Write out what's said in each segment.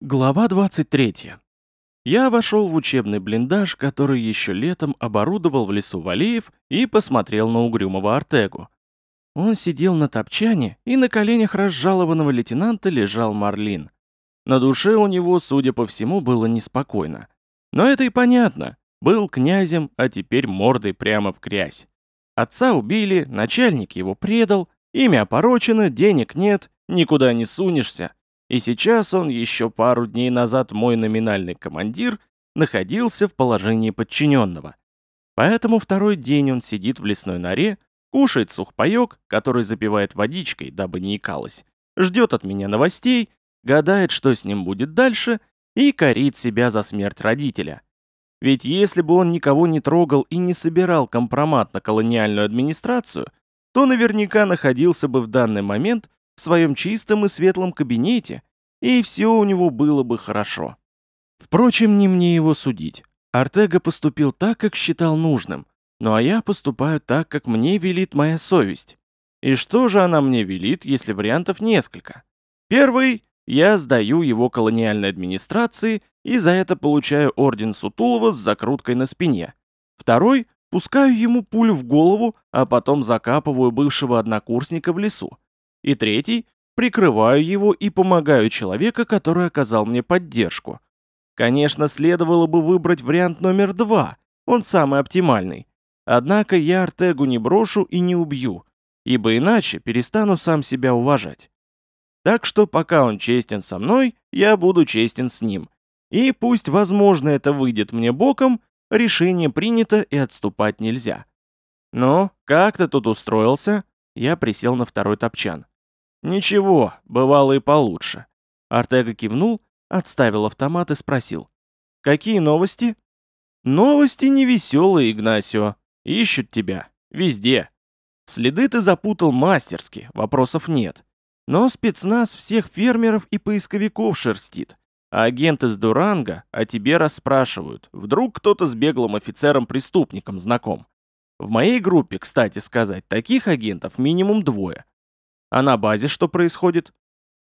Глава 23. Я вошел в учебный блиндаж, который еще летом оборудовал в лесу Валеев, и посмотрел на угрюмого Артегу. Он сидел на топчане, и на коленях разжалованного лейтенанта лежал Марлин. На душе у него, судя по всему, было неспокойно. Но это и понятно. Был князем, а теперь мордой прямо в грязь. Отца убили, начальник его предал, имя опорочено, денег нет, никуда не сунешься. И сейчас он, еще пару дней назад мой номинальный командир, находился в положении подчиненного. Поэтому второй день он сидит в лесной норе, кушает сухпайок, который запивает водичкой, дабы не икалось, ждет от меня новостей, гадает, что с ним будет дальше, и корит себя за смерть родителя. Ведь если бы он никого не трогал и не собирал компромат на колониальную администрацию, то наверняка находился бы в данный момент в своем чистом и светлом кабинете, и все у него было бы хорошо. Впрочем, не мне его судить. Артега поступил так, как считал нужным, ну а я поступаю так, как мне велит моя совесть. И что же она мне велит, если вариантов несколько? Первый — я сдаю его колониальной администрации и за это получаю орден Сутулова с закруткой на спине. Второй — пускаю ему пулю в голову, а потом закапываю бывшего однокурсника в лесу. И третий — прикрываю его и помогаю человека, который оказал мне поддержку. Конечно, следовало бы выбрать вариант номер два, он самый оптимальный. Однако я Артегу не брошу и не убью, ибо иначе перестану сам себя уважать. Так что пока он честен со мной, я буду честен с ним. И пусть, возможно, это выйдет мне боком, решение принято и отступать нельзя. «Ну, как ты тут устроился?» Я присел на второй топчан. «Ничего, бывало и получше». Артега кивнул, отставил автомат и спросил. «Какие новости?» «Новости невеселые, Игнасио. Ищут тебя. Везде. Следы ты запутал мастерски, вопросов нет. Но спецназ всех фермеров и поисковиков шерстит. А агенты с Дуранга о тебе расспрашивают. Вдруг кто-то с беглым офицером-преступником знаком. В моей группе, кстати сказать, таких агентов минимум двое. А на базе что происходит?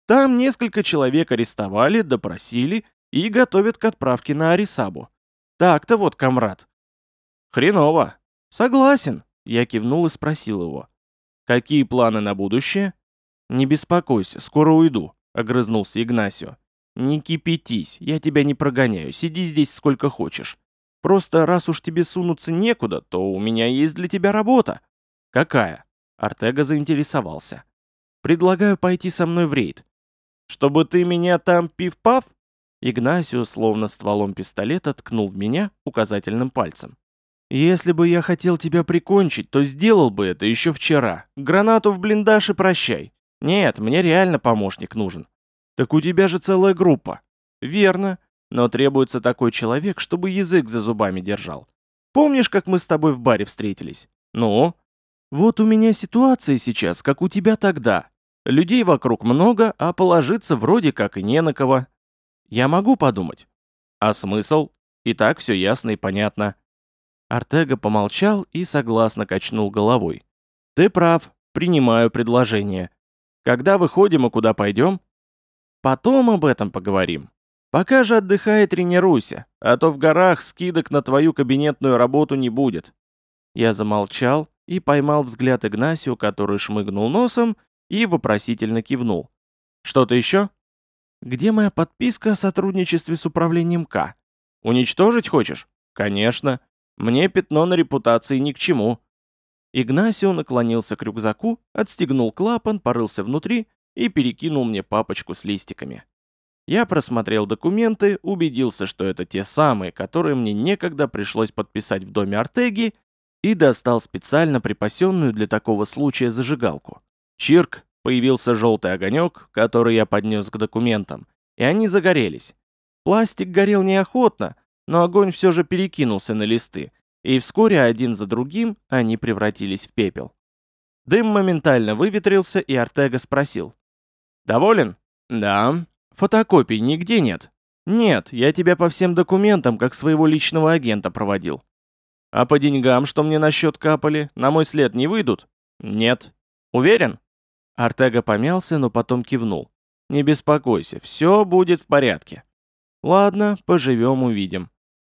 Там несколько человек арестовали, допросили и готовят к отправке на Арисабу. Так-то вот, комрад. Хреново. Согласен. Я кивнул и спросил его. Какие планы на будущее? Не беспокойся, скоро уйду, огрызнулся Игнасио. Не кипятись, я тебя не прогоняю, сиди здесь сколько хочешь. Просто раз уж тебе сунуться некуда, то у меня есть для тебя работа». «Какая?» Артега заинтересовался. «Предлагаю пойти со мной в рейд». «Чтобы ты меня там пив-пав?» Игнасио, словно стволом пистолета, ткнул в меня указательным пальцем. «Если бы я хотел тебя прикончить, то сделал бы это еще вчера. Гранату в блиндаж и прощай. Нет, мне реально помощник нужен». «Так у тебя же целая группа». «Верно. Но требуется такой человек, чтобы язык за зубами держал. Помнишь, как мы с тобой в баре встретились? Ну? Вот у меня ситуация сейчас, как у тебя тогда. Людей вокруг много, а положиться вроде как и не на кого. Я могу подумать. А смысл? И так все ясно и понятно. Артега помолчал и согласно качнул головой. Ты прав, принимаю предложение. Когда выходим и куда пойдем? Потом об этом поговорим. Пока же отдыхай и тренируйся, а то в горах скидок на твою кабинетную работу не будет». Я замолчал и поймал взгляд Игнасио, который шмыгнул носом и вопросительно кивнул. «Что-то еще?» «Где моя подписка о сотрудничестве с управлением К? Уничтожить хочешь?» «Конечно. Мне пятно на репутации ни к чему». Игнасио наклонился к рюкзаку, отстегнул клапан, порылся внутри и перекинул мне папочку с листиками. Я просмотрел документы, убедился, что это те самые, которые мне некогда пришлось подписать в доме Артеги, и достал специально припасенную для такого случая зажигалку. Чирк, появился желтый огонек, который я поднес к документам, и они загорелись. Пластик горел неохотно, но огонь все же перекинулся на листы, и вскоре один за другим они превратились в пепел. Дым моментально выветрился, и Артега спросил. «Доволен?» «Да», Фотокопий нигде нет? Нет, я тебя по всем документам, как своего личного агента проводил. А по деньгам, что мне на счет капали, на мой след не выйдут? Нет. Уверен? Артега помялся, но потом кивнул. Не беспокойся, все будет в порядке. Ладно, поживем увидим.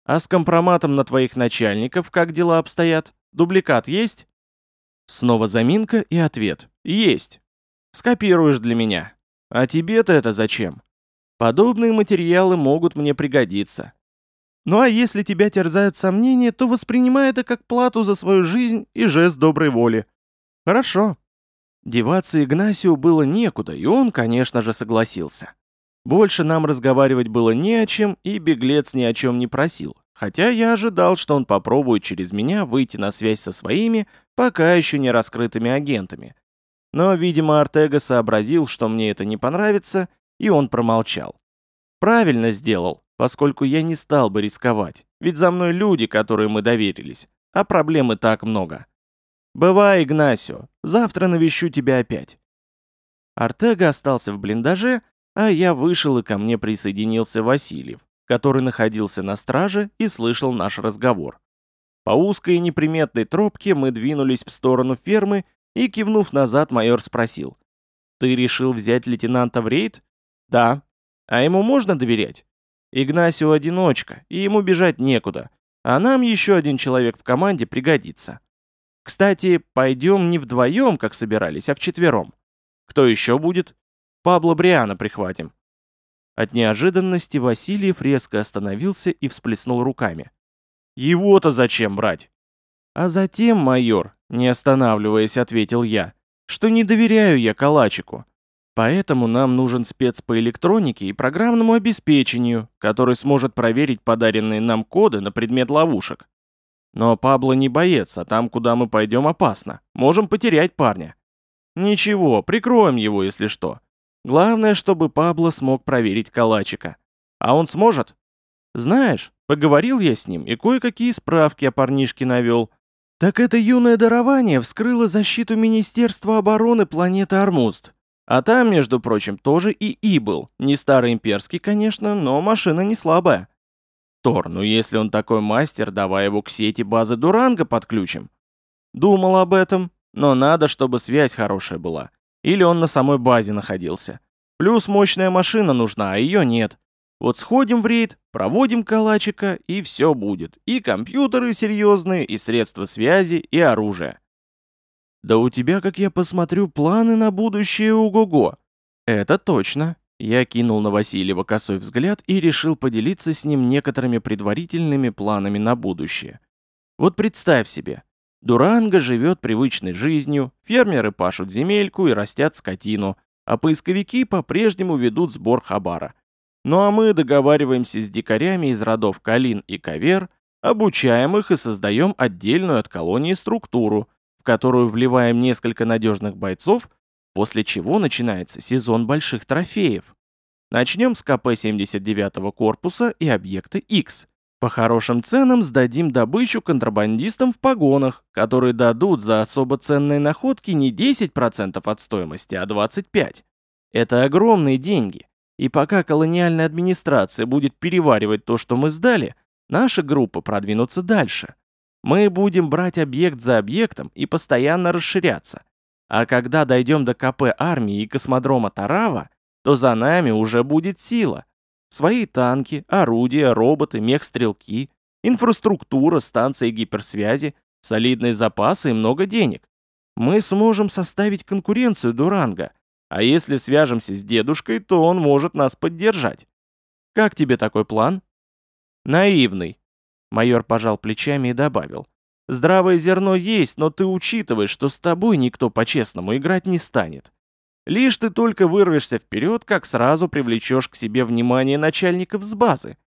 А с компроматом на твоих начальников как дела обстоят? Дубликат есть? Снова заминка и ответ. Есть. Скопируешь для меня. А тебе-то это зачем? Подобные материалы могут мне пригодиться. Ну а если тебя терзают сомнения, то воспринимай это как плату за свою жизнь и жест доброй воли. Хорошо. Деваться Игнасию было некуда, и он, конечно же, согласился. Больше нам разговаривать было не о чем, и беглец ни о чем не просил. Хотя я ожидал, что он попробует через меня выйти на связь со своими, пока еще не раскрытыми агентами. Но, видимо, Артега сообразил, что мне это не понравится, и он промолчал. Правильно сделал, поскольку я не стал бы рисковать, ведь за мной люди, которые мы доверились, а проблем и так много. Бывай, Игнасио, завтра навещу тебя опять. Артега остался в блиндаже, а я вышел и ко мне присоединился Васильев, который находился на страже и слышал наш разговор. По узкой и неприметной тропке мы двинулись в сторону фермы, и, кивнув назад, майор спросил. «Ты решил взять лейтенанта в рейд?» «Да». «А ему можно доверять?» «Игнасио одиночка, и ему бежать некуда, а нам еще один человек в команде пригодится. Кстати, пойдем не вдвоем, как собирались, а вчетвером. Кто еще будет?» «Пабло Бриана прихватим». От неожиданности Васильев резко остановился и всплеснул руками. «Его-то зачем брать?» «А затем, майор, не останавливаясь, ответил я, что не доверяю я калачику. Поэтому нам нужен спец по электронике и программному обеспечению, который сможет проверить подаренные нам коды на предмет ловушек. Но Пабло не боец, а там, куда мы пойдем, опасно. Можем потерять парня. Ничего, прикроем его, если что. Главное, чтобы Пабло смог проверить калачика. А он сможет? Знаешь, поговорил я с ним и кое-какие справки о парнишке навел. Так это юное дарование вскрыло защиту Министерства обороны планеты Армуст. А там, между прочим, тоже и И был. Не старый имперский, конечно, но машина не слабая. Тор, ну если он такой мастер, давай его к сети базы Дуранга подключим. Думал об этом, но надо, чтобы связь хорошая была. Или он на самой базе находился. Плюс мощная машина нужна, а ее нет. Вот сходим в рейд, проводим калачика, и все будет. И компьютеры серьезные, и средства связи, и оружие. Да у тебя, как я посмотрю, планы на будущее ого-го. Это точно. Я кинул на Васильева косой взгляд и решил поделиться с ним некоторыми предварительными планами на будущее. Вот представь себе, Дуранго живет привычной жизнью, фермеры пашут земельку и растят скотину, а поисковики по-прежнему ведут сбор хабара. Ну а мы договариваемся с дикарями из родов Калин и Кавер, обучаем их и создаем отдельную от колонии структуру, в которую вливаем несколько надежных бойцов, после чего начинается сезон больших трофеев. Начнем с КП-79 корпуса и объекта X. По хорошим ценам сдадим добычу контрабандистам в погонах, которые дадут за особо ценные находки не 10% от стоимости, а 25%. Это огромные деньги. И пока колониальная администрация будет переваривать то, что мы сдали, наша группа продвинутся дальше. Мы будем брать объект за объектом и постоянно расширяться. А когда дойдем до КП армии и космодрома Тарава, то за нами уже будет сила. Свои танки, орудия, роботы, мехстрелки, инфраструктура, станции гиперсвязи, солидные запасы и много денег. Мы сможем составить конкуренцию Дуранга, а если свяжемся с дедушкой, то он может нас поддержать. Как тебе такой план? Наивный, Майор пожал плечами и добавил. «Здравое зерно есть, но ты учитывай, что с тобой никто по-честному играть не станет. Лишь ты только вырвешься вперед, как сразу привлечешь к себе внимание начальников с базы.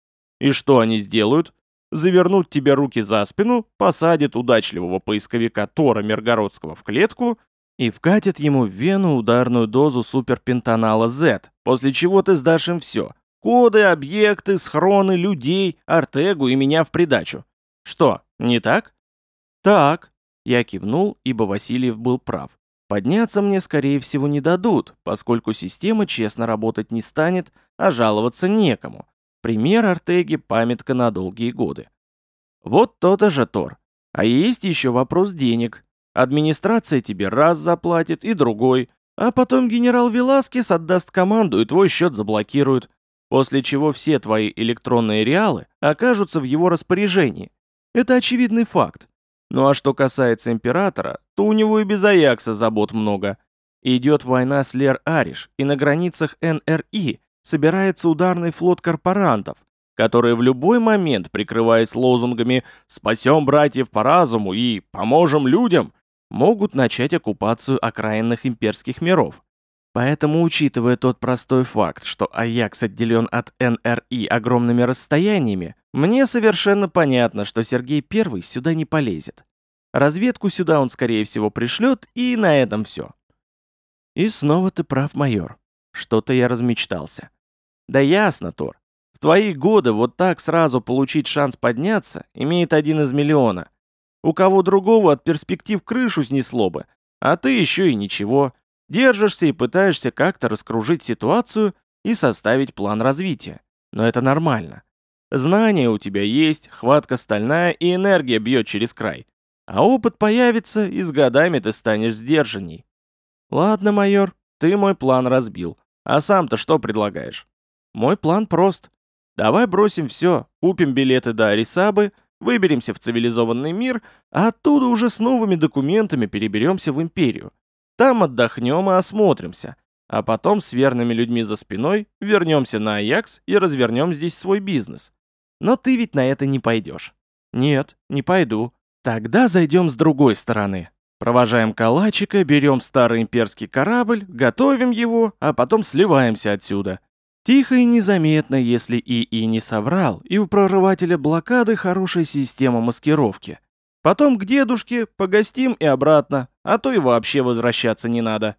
И что они сделают? Завернут тебе руки за спину, посадят удачливого поисковика Тора Миргородского в клетку и вкатят ему в вену ударную дозу суперпентанала Z, после чего ты сдашь им все, Коды, объекты, схроны, людей, Артегу и меня в придачу. Что, не так? Так. Я кивнул, ибо Васильев был прав. Подняться мне, скорее всего, не дадут, поскольку система честно работать не станет, а жаловаться некому. Пример Артеги – памятка на долгие годы. Вот то-то же Тор. А есть еще вопрос денег. Администрация тебе раз заплатит и другой, А потом генерал Веласкес отдаст команду, и твой счет заблокируют, после чего все твои электронные реалы окажутся в его распоряжении. Это очевидный факт. Ну а что касается императора, то у него и без Аякса забот много. Идет война с Лер-Ариш, и на границах НРИ собирается ударный флот корпорантов, которые в любой момент, прикрываясь лозунгами «Спасем братьев по разуму» и «Поможем людям», могут начать оккупацию окраинных имперских миров. Поэтому, учитывая тот простой факт, что Аякс отделен от НРИ огромными расстояниями, мне совершенно понятно, что Сергей Первый сюда не полезет. Разведку сюда он, скорее всего, пришлет, и на этом все. И снова ты прав, майор. Что-то я размечтался. Да ясно, Тор. В твои годы вот так сразу получить шанс подняться имеет один из миллиона. У кого другого от перспектив крышу снесло бы, а ты еще и ничего. Держишься и пытаешься как-то раскружить ситуацию и составить план развития. Но это нормально. Знания у тебя есть, хватка стальная и энергия бьет через край. А опыт появится, и с годами ты станешь сдержанней. Ладно, майор, ты мой план разбил. А сам-то что предлагаешь? Мой план прост. Давай бросим все, купим билеты до Арисабы, выберемся в цивилизованный мир, а оттуда уже с новыми документами переберемся в империю. Там отдохнем и осмотримся. А потом с верными людьми за спиной вернемся на Аякс и развернем здесь свой бизнес. Но ты ведь на это не пойдешь. Нет, не пойду. Тогда зайдем с другой стороны. Провожаем калачика, берем старый имперский корабль, готовим его, а потом сливаемся отсюда. Тихо и незаметно, если ИИ не соврал, и у прорывателя блокады хорошая система маскировки. Потом к дедушке, погостим и обратно, а то и вообще возвращаться не надо.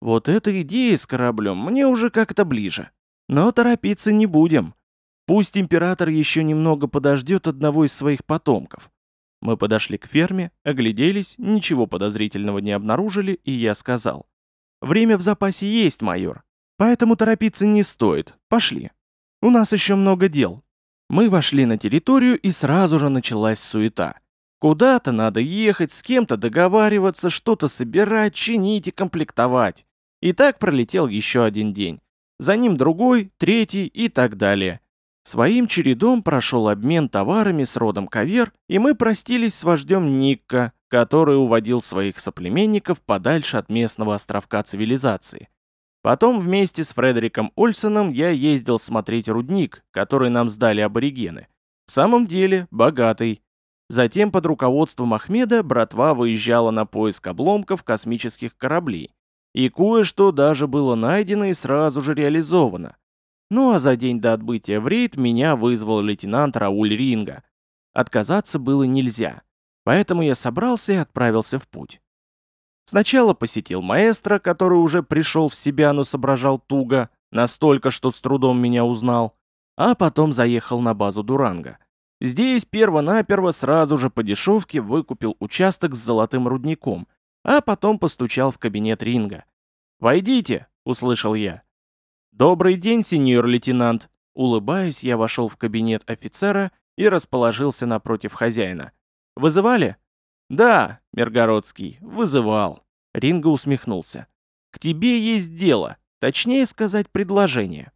Вот эта идея с кораблем мне уже как-то ближе. Но торопиться не будем. Пусть император еще немного подождет одного из своих потомков. Мы подошли к ферме, огляделись, ничего подозрительного не обнаружили, и я сказал. «Время в запасе есть, майор, поэтому торопиться не стоит. Пошли. У нас еще много дел». Мы вошли на территорию, и сразу же началась суета. Куда-то надо ехать, с кем-то договариваться, что-то собирать, чинить и комплектовать. И так пролетел еще один день. За ним другой, третий и так далее. Своим чередом прошел обмен товарами с родом Кавер, и мы простились с вождем Никка, который уводил своих соплеменников подальше от местного островка цивилизации. Потом вместе с Фредериком Ольсоном я ездил смотреть рудник, который нам сдали аборигены. В самом деле, богатый, Затем под руководством Ахмеда братва выезжала на поиск обломков космических кораблей. И кое-что даже было найдено и сразу же реализовано. Ну а за день до отбытия в рейд меня вызвал лейтенант Рауль Ринга. Отказаться было нельзя, поэтому я собрался и отправился в путь. Сначала посетил маэстро, который уже пришел в себя, но соображал туго, настолько, что с трудом меня узнал, а потом заехал на базу Дуранга. Здесь перво-наперво сразу же по дешевке выкупил участок с золотым рудником, а потом постучал в кабинет Ринга. «Войдите!» — услышал я. «Добрый день, сеньор лейтенант!» Улыбаясь, я вошел в кабинет офицера и расположился напротив хозяина. «Вызывали?» «Да, Миргородский, вызывал». Ринга усмехнулся. «К тебе есть дело, точнее сказать, предложение».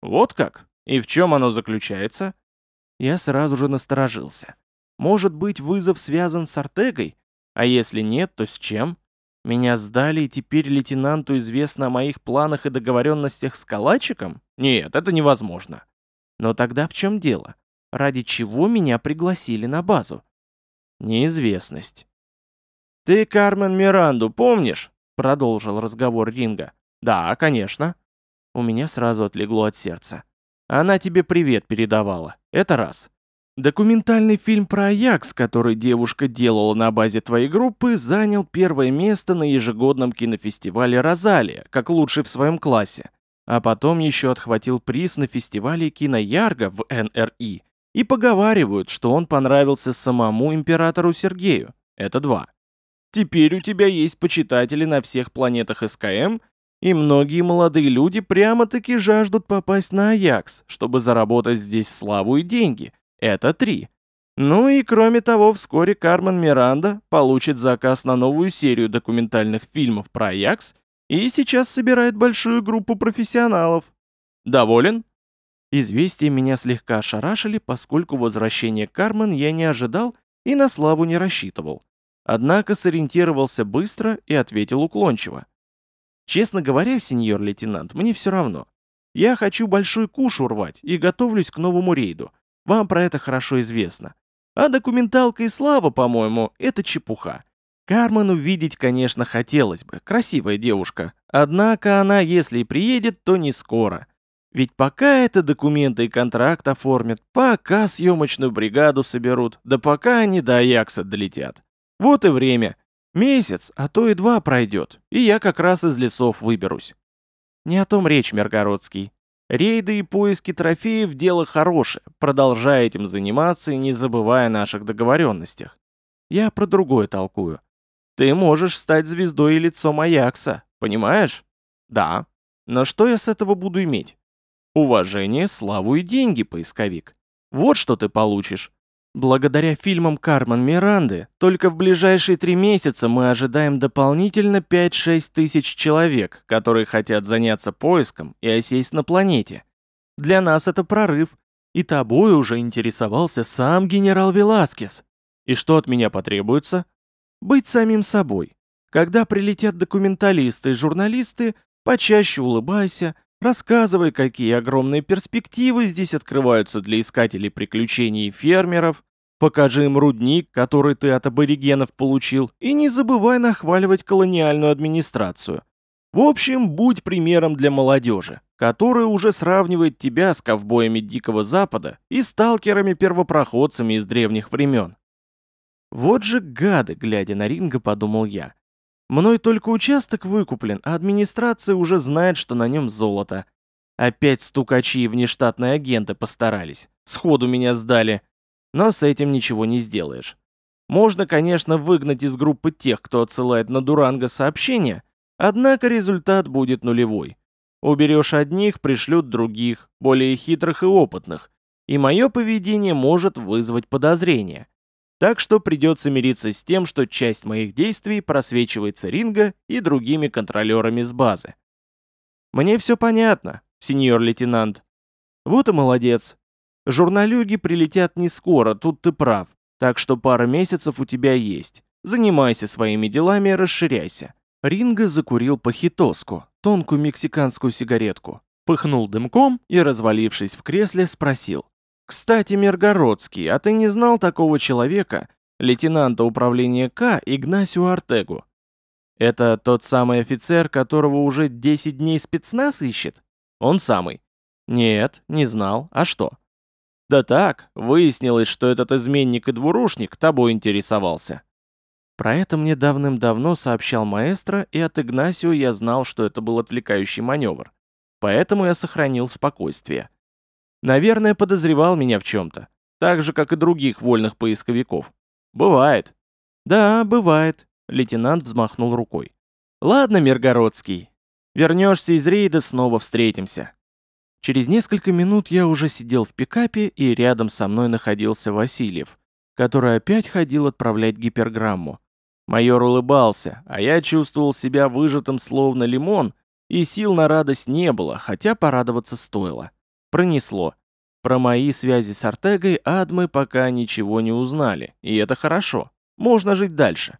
«Вот как? И в чем оно заключается?» Я сразу же насторожился. Может быть, вызов связан с Артегой? А если нет, то с чем? Меня сдали, и теперь лейтенанту известно о моих планах и договоренностях с Калачиком? Нет, это невозможно. Но тогда в чем дело? Ради чего меня пригласили на базу? Неизвестность. «Ты Кармен Миранду помнишь?» Продолжил разговор Ринга. «Да, конечно». У меня сразу отлегло от сердца. Она тебе привет передавала. Это раз. Документальный фильм про Аякс, который девушка делала на базе твоей группы, занял первое место на ежегодном кинофестивале «Розалия», как лучший в своем классе. А потом еще отхватил приз на фестивале «Киноярго» в НРИ. И поговаривают, что он понравился самому императору Сергею. Это два. Теперь у тебя есть почитатели на всех планетах СКМ и многие молодые люди прямо-таки жаждут попасть на Аякс, чтобы заработать здесь славу и деньги. Это три. Ну и кроме того, вскоре Кармен Миранда получит заказ на новую серию документальных фильмов про Аякс и сейчас собирает большую группу профессионалов. Доволен? Известия меня слегка ошарашили, поскольку возвращение Кармен я не ожидал и на славу не рассчитывал. Однако сориентировался быстро и ответил уклончиво. Честно говоря, сеньор лейтенант, мне все равно. Я хочу большой куш урвать и готовлюсь к новому рейду. Вам про это хорошо известно. А документалка и слава, по-моему, это чепуха. Кармен увидеть, конечно, хотелось бы, красивая девушка. Однако она, если и приедет, то не скоро. Ведь пока это документы и контракт оформят, пока съемочную бригаду соберут, да пока они до Аякса долетят. Вот и время. Месяц, а то и два пройдет, и я как раз из лесов выберусь. Не о том речь, Миргородский. Рейды и поиски трофеев – дело хорошее, продолжай этим заниматься и не забывая о наших договоренностях. Я про другое толкую. Ты можешь стать звездой и лицом Аякса, понимаешь? Да. Но что я с этого буду иметь? Уважение, славу и деньги, поисковик. Вот что ты получишь. Благодаря фильмам Кармен Миранды, только в ближайшие три месяца мы ожидаем дополнительно 5-6 тысяч человек, которые хотят заняться поиском и осесть на планете. Для нас это прорыв, и тобой уже интересовался сам генерал Веласкес. И что от меня потребуется? Быть самим собой. Когда прилетят документалисты и журналисты, почаще улыбайся, Рассказывай, какие огромные перспективы здесь открываются для искателей приключений и фермеров. Покажи им рудник, который ты от аборигенов получил, и не забывай нахваливать колониальную администрацию. В общем, будь примером для молодежи, которая уже сравнивает тебя с ковбоями Дикого Запада и сталкерами-первопроходцами из древних времен. Вот же гады, глядя на Ринга, подумал я. Мной только участок выкуплен, а администрация уже знает, что на нем золото. Опять стукачи и внештатные агенты постарались. Сходу меня сдали. Но с этим ничего не сделаешь. Можно, конечно, выгнать из группы тех, кто отсылает на Дуранго сообщения, однако результат будет нулевой. Уберешь одних, пришлют других, более хитрых и опытных, и мое поведение может вызвать подозрения. Так что придется мириться с тем, что часть моих действий просвечивается Ринго и другими контролерами с базы. Мне все понятно, сеньор лейтенант. Вот и молодец. Журналюги прилетят не скоро, тут ты прав. Так что пара месяцев у тебя есть. Занимайся своими делами расширяйся. Ринго закурил похитоску, тонкую мексиканскую сигаретку, пыхнул дымком и, развалившись в кресле, спросил. «Кстати, Миргородский, а ты не знал такого человека, лейтенанта управления К Игнасио Артегу? Это тот самый офицер, которого уже 10 дней спецназ ищет? Он самый?» «Нет, не знал. А что?» «Да так, выяснилось, что этот изменник и двурушник тобой интересовался». Про это мне давным-давно сообщал маэстро, и от Игнасио я знал, что это был отвлекающий маневр. Поэтому я сохранил спокойствие. Наверное, подозревал меня в чем-то. Так же, как и других вольных поисковиков. Бывает. Да, бывает. Лейтенант взмахнул рукой. Ладно, Миргородский. Вернешься из рейда, снова встретимся. Через несколько минут я уже сидел в пикапе, и рядом со мной находился Васильев, который опять ходил отправлять гиперграмму. Майор улыбался, а я чувствовал себя выжатым словно лимон, и сил на радость не было, хотя порадоваться стоило. Пронесло. Про мои связи с Артегой Адмы пока ничего не узнали, и это хорошо. Можно жить дальше.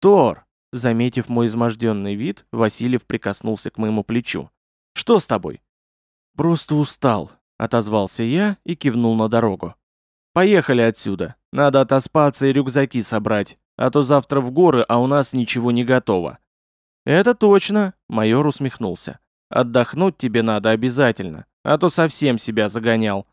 Тор, заметив мой изможденный вид, Васильев прикоснулся к моему плечу. Что с тобой? Просто устал, отозвался я и кивнул на дорогу. Поехали отсюда. Надо отоспаться и рюкзаки собрать, а то завтра в горы, а у нас ничего не готово. Это точно, майор усмехнулся. Отдохнуть тебе надо обязательно а то совсем себя загонял.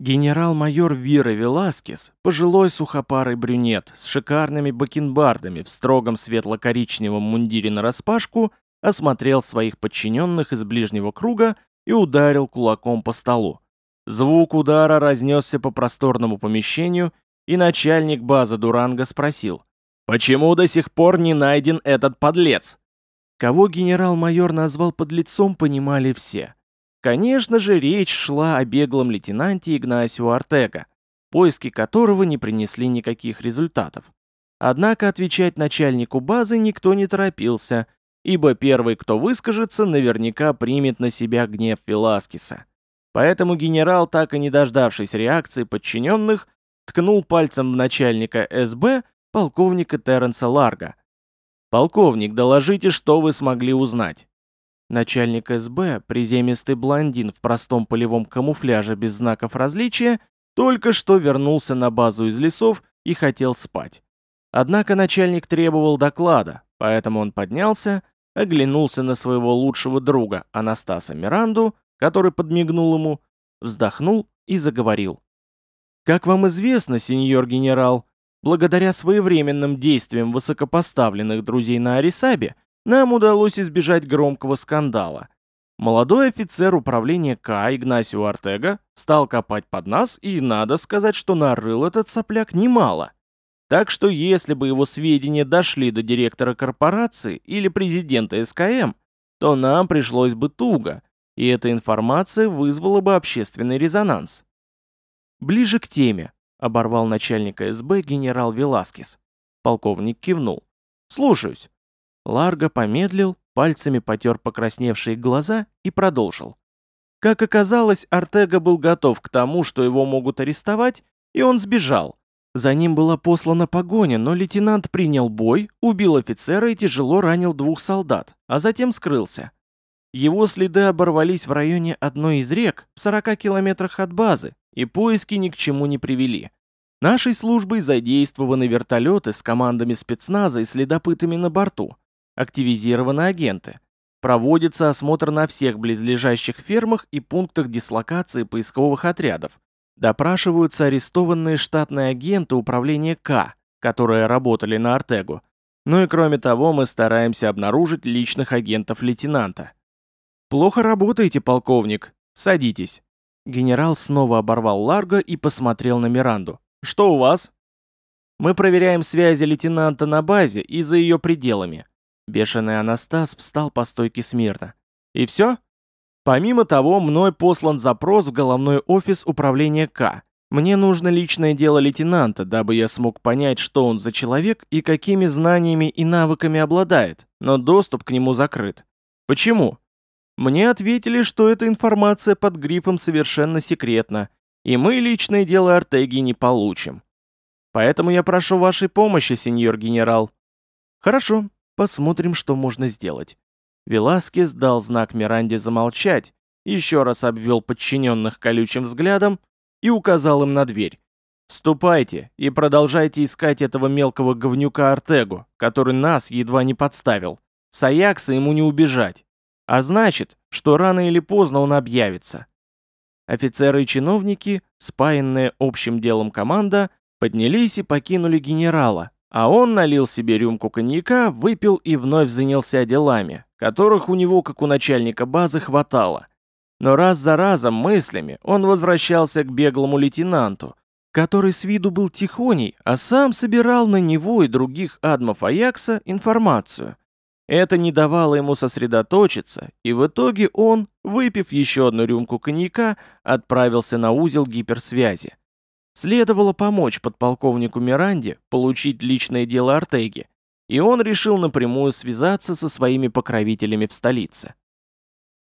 Генерал-майор Вира Веласкес, пожилой сухопарый брюнет с шикарными бакенбардами в строгом светло-коричневом мундире нараспашку, осмотрел своих подчиненных из ближнего круга и ударил кулаком по столу. Звук удара разнесся по просторному помещению, и начальник базы Дуранга спросил, «Почему до сих пор не найден этот подлец?» Кого генерал-майор назвал подлецом, понимали все. Конечно же, речь шла о беглом лейтенанте Игнасио Артега, поиски которого не принесли никаких результатов. Однако отвечать начальнику базы никто не торопился, ибо первый, кто выскажется, наверняка примет на себя гнев Веласкеса. Поэтому генерал, так и не дождавшись реакции подчиненных, ткнул пальцем в начальника СБ полковника Терренса Ларга. «Полковник, доложите, что вы смогли узнать». Начальник СБ, приземистый блондин в простом полевом камуфляже без знаков различия, только что вернулся на базу из лесов и хотел спать. Однако начальник требовал доклада, поэтому он поднялся, оглянулся на своего лучшего друга Анастаса Миранду, который подмигнул ему, вздохнул и заговорил. «Как вам известно, сеньор генерал, благодаря своевременным действиям высокопоставленных друзей на Арисабе, нам удалось избежать громкого скандала. Молодой офицер управления К. Игнасио Артега стал копать под нас, и надо сказать, что нарыл этот сопляк немало. Так что если бы его сведения дошли до директора корпорации или президента СКМ, то нам пришлось бы туго, и эта информация вызвала бы общественный резонанс. «Ближе к теме», — оборвал начальника СБ генерал Веласкес. Полковник кивнул. «Слушаюсь». Ларго помедлил, пальцами потер покрасневшие глаза и продолжил. Как оказалось, Артега был готов к тому, что его могут арестовать, и он сбежал. За ним была послана погоня, но лейтенант принял бой, убил офицера и тяжело ранил двух солдат, а затем скрылся. Его следы оборвались в районе одной из рек, в 40 километрах от базы, и поиски ни к чему не привели. Нашей службой задействованы вертолеты с командами спецназа и следопытами на борту. Активизированы агенты. Проводится осмотр на всех близлежащих фермах и пунктах дислокации поисковых отрядов. Допрашиваются арестованные штатные агенты управления К, которые работали на Артегу. Ну и кроме того, мы стараемся обнаружить личных агентов лейтенанта. «Плохо работаете, полковник. Садитесь». Генерал снова оборвал Ларго и посмотрел на Миранду. «Что у вас?» «Мы проверяем связи лейтенанта на базе и за ее пределами». Бешеный Анастас встал по стойке смирно. «И все?» Помимо того, мной послан запрос в головной офис управления К. Мне нужно личное дело лейтенанта, дабы я смог понять, что он за человек и какими знаниями и навыками обладает, но доступ к нему закрыт. Почему? Мне ответили, что эта информация под грифом совершенно секретна, и мы личное дело Артеги не получим. Поэтому я прошу вашей помощи, сеньор генерал. Хорошо, посмотрим, что можно сделать. Веласкес дал знак Миранде замолчать, еще раз обвел подчиненных колючим взглядом и указал им на дверь. «Ступайте и продолжайте искать этого мелкого говнюка Артегу, который нас едва не подставил. С Аякса ему не убежать. А значит, что рано или поздно он объявится». Офицеры и чиновники, спаянные общим делом команда, поднялись и покинули генерала, а он налил себе рюмку коньяка, выпил и вновь занялся делами, которых у него, как у начальника базы, хватало. Но раз за разом мыслями он возвращался к беглому лейтенанту, который с виду был тихоней, а сам собирал на него и других адмов Аякса информацию. Это не давало ему сосредоточиться, и в итоге он, выпив еще одну рюмку коньяка, отправился на узел гиперсвязи. Следовало помочь подполковнику Миранде получить личное дело Артеги, и он решил напрямую связаться со своими покровителями в столице.